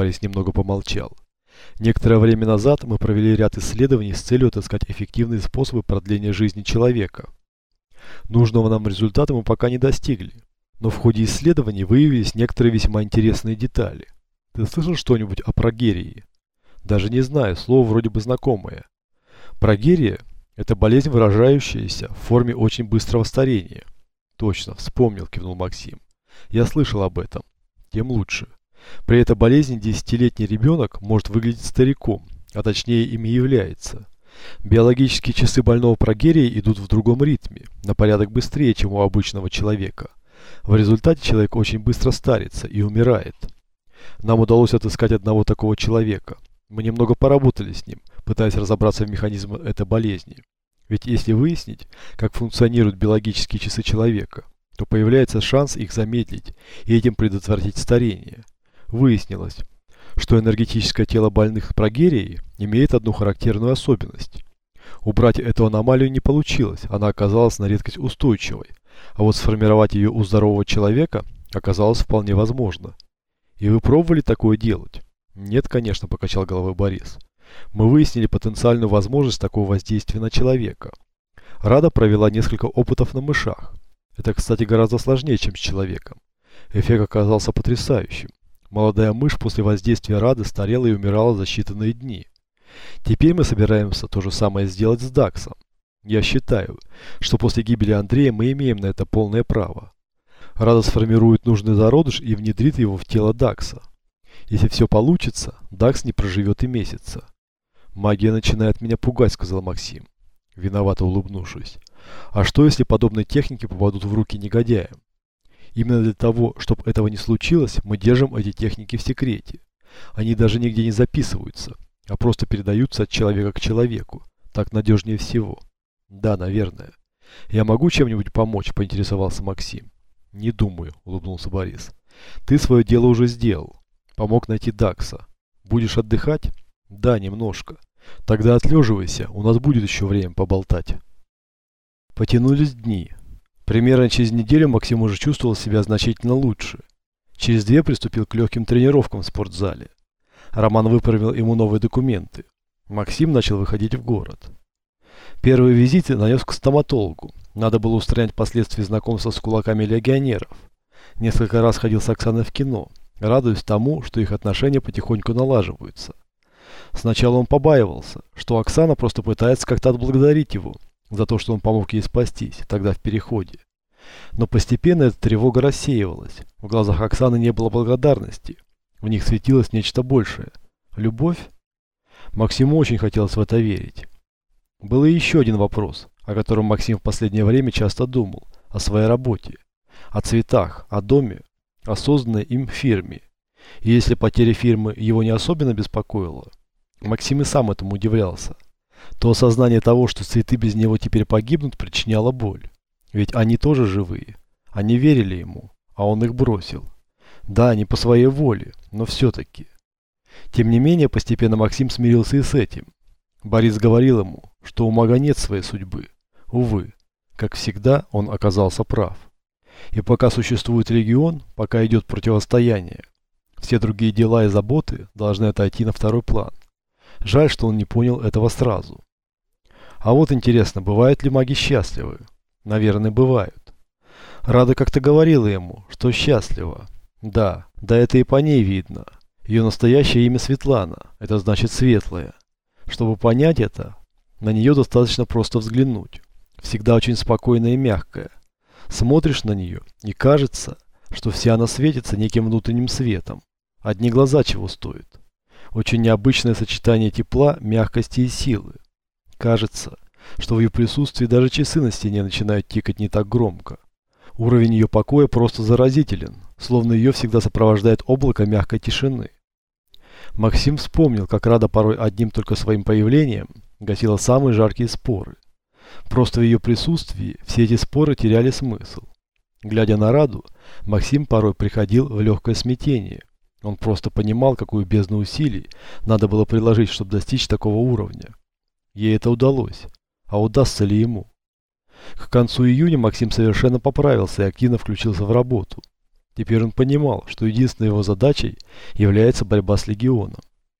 Борис немного помолчал. Некоторое время назад мы провели ряд исследований с целью отыскать эффективные способы продления жизни человека. Нужного нам результата мы пока не достигли, но в ходе исследований выявились некоторые весьма интересные детали. Ты слышал что-нибудь о прогерии? Даже не знаю, слово вроде бы знакомое. Прогерия – это болезнь, выражающаяся в форме очень быстрого старения. Точно, вспомнил, кивнул Максим. Я слышал об этом. Тем лучше. При этой болезни десятилетний ребенок может выглядеть стариком, а точнее ими является. Биологические часы больного прогерии идут в другом ритме, на порядок быстрее, чем у обычного человека. В результате человек очень быстро старится и умирает. Нам удалось отыскать одного такого человека. Мы немного поработали с ним, пытаясь разобраться в механизме этой болезни. Ведь если выяснить, как функционируют биологические часы человека, то появляется шанс их замедлить и этим предотвратить старение. Выяснилось, что энергетическое тело больных прогерией имеет одну характерную особенность. Убрать эту аномалию не получилось, она оказалась на редкость устойчивой, а вот сформировать ее у здорового человека оказалось вполне возможно. И вы пробовали такое делать? Нет, конечно, покачал головой Борис. Мы выяснили потенциальную возможность такого воздействия на человека. Рада провела несколько опытов на мышах. Это, кстати, гораздо сложнее, чем с человеком. Эффект оказался потрясающим. Молодая мышь после воздействия Рады старела и умирала за считанные дни. Теперь мы собираемся то же самое сделать с Даксом. Я считаю, что после гибели Андрея мы имеем на это полное право. Рада сформирует нужный зародыш и внедрит его в тело Дакса. Если все получится, Дакс не проживет и месяца. Магия начинает меня пугать, сказал Максим, виновато улыбнувшись. А что, если подобные техники попадут в руки негодяям? Именно для того, чтобы этого не случилось, мы держим эти техники в секрете. Они даже нигде не записываются, а просто передаются от человека к человеку. Так надежнее всего. Да, наверное. Я могу чем-нибудь помочь, поинтересовался Максим. Не думаю, улыбнулся Борис. Ты свое дело уже сделал. Помог найти Дакса. Будешь отдыхать? Да, немножко. Тогда отлеживайся, у нас будет еще время поболтать. Потянулись дни. Примерно через неделю Максим уже чувствовал себя значительно лучше. Через две приступил к легким тренировкам в спортзале. Роман выправил ему новые документы. Максим начал выходить в город. Первый визит нанес к стоматологу. Надо было устранять последствия знакомства с кулаками легионеров. Несколько раз ходил с Оксаной в кино, радуясь тому, что их отношения потихоньку налаживаются. Сначала он побаивался, что Оксана просто пытается как-то отблагодарить его за то, что он помог ей спастись, тогда в переходе. Но постепенно эта тревога рассеивалась. В глазах Оксаны не было благодарности. В них светилось нечто большее. Любовь? Максиму очень хотелось в это верить. Был и еще один вопрос, о котором Максим в последнее время часто думал. О своей работе. О цветах, о доме, о созданной им фирме. И если потеря фирмы его не особенно беспокоила, Максим и сам этому удивлялся то осознание того, что цветы без него теперь погибнут, причиняло боль. Ведь они тоже живые. Они верили ему, а он их бросил. Да, не по своей воле, но все-таки. Тем не менее, постепенно Максим смирился и с этим. Борис говорил ему, что у мага нет своей судьбы. Увы, как всегда, он оказался прав. И пока существует регион, пока идет противостояние, все другие дела и заботы должны отойти на второй план. Жаль, что он не понял этого сразу. А вот интересно, бывают ли маги счастливы? Наверное, бывают. Рада как-то говорила ему, что счастлива. Да, да это и по ней видно. Ее настоящее имя Светлана, это значит светлая. Чтобы понять это, на нее достаточно просто взглянуть. Всегда очень спокойная и мягкая. Смотришь на нее, и кажется, что вся она светится неким внутренним светом. Одни глаза чего стоят. Очень необычное сочетание тепла, мягкости и силы. Кажется, что в ее присутствии даже часы на стене начинают тикать не так громко. Уровень ее покоя просто заразителен, словно ее всегда сопровождает облако мягкой тишины. Максим вспомнил, как Рада порой одним только своим появлением гасила самые жаркие споры. Просто в ее присутствии все эти споры теряли смысл. Глядя на Раду, Максим порой приходил в легкое смятение, он просто понимал, какую бездну усилий надо было приложить, чтобы достичь такого уровня. Ей это удалось. А удастся ли ему? К концу июня Максим совершенно поправился и активно включился в работу. Теперь он понимал, что единственной его задачей является борьба с легионом.